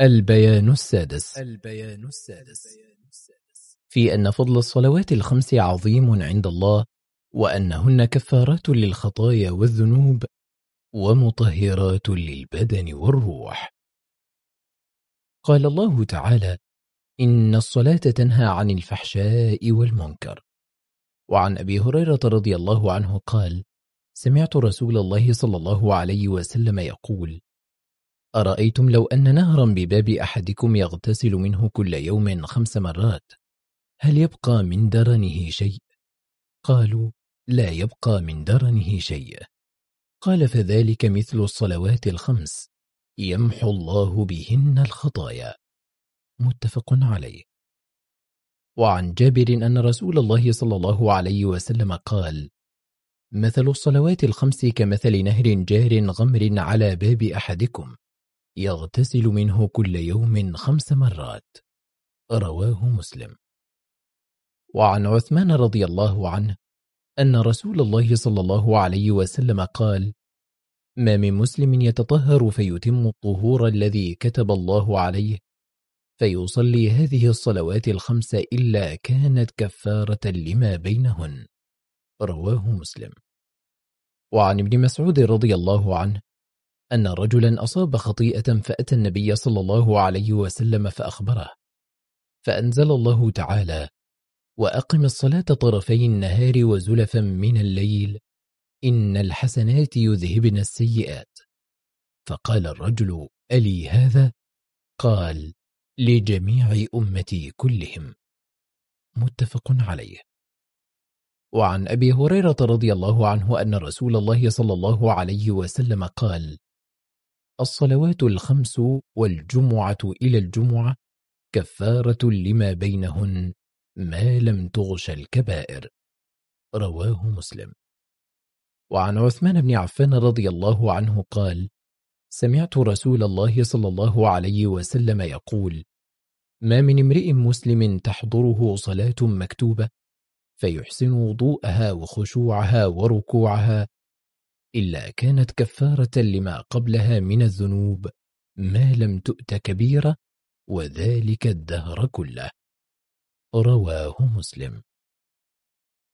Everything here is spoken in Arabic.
البيان السادس. البيان السادس. في أن فضل الصلوات الخمس عظيم عند الله وأنهن كفارات للخطايا والذنوب ومطهرات للبدن والروح. قال الله تعالى إن الصلاة تنهى عن الفحشاء والمنكر. وعن أبي هريرة رضي الله عنه قال سمعت رسول الله صلى الله عليه وسلم يقول أرأيتم لو أن نهرا بباب أحدكم يغتسل منه كل يوم خمس مرات هل يبقى من درنه شيء؟ قالوا لا يبقى من درنه شيء. قال فذلك مثل الصلوات الخمس يمحو الله بهن الخطايا. متفق عليه. وعن جابر أن رسول الله صلى الله عليه وسلم قال مثل الصلوات الخمس كمثل نهر جار غمر على باب أحدكم. يغتسل منه كل يوم خمس مرات. رواه مسلم. وعن عثمان رضي الله عنه أن رسول الله صلى الله عليه وسلم قال ما من مسلم يتطهر فيتم الطهور الذي كتب الله عليه فيصلي هذه الصلوات الخمس إلا كانت كفارة لما بينهن رواه مسلم. وعن ابن مسعود رضي الله عنه أن رجلا أصاب خطيئة فأتى النبي صلى الله عليه وسلم فأخبره فأنزل الله تعالى وأقم الصلاة طرفي النهار وزلفا من الليل إن الحسنات يذهبن السيئات. فقال الرجل ألي هذا؟ قال لجميع أمتي كلهم. متفق عليه. وعن أبي هريرة رضي الله عنه أن رسول الله صلى الله عليه وسلم قال الصلوات الخمس والجمعة إلى الجمعة كفارة لما بينهن ما لم تغش الكبائر. رواه مسلم. وعن عثمان بن عفان رضي الله عنه قال سمعت رسول الله صلى الله عليه وسلم يقول ما من امرئ مسلم تحضره صلاة مكتوبة فيحسن وضوءها وخشوعها وركوعها إلا كانت كفارة لما قبلها من الذنوب ما لم تؤت كبيرة وذلك الدهر كله. رواه مسلم.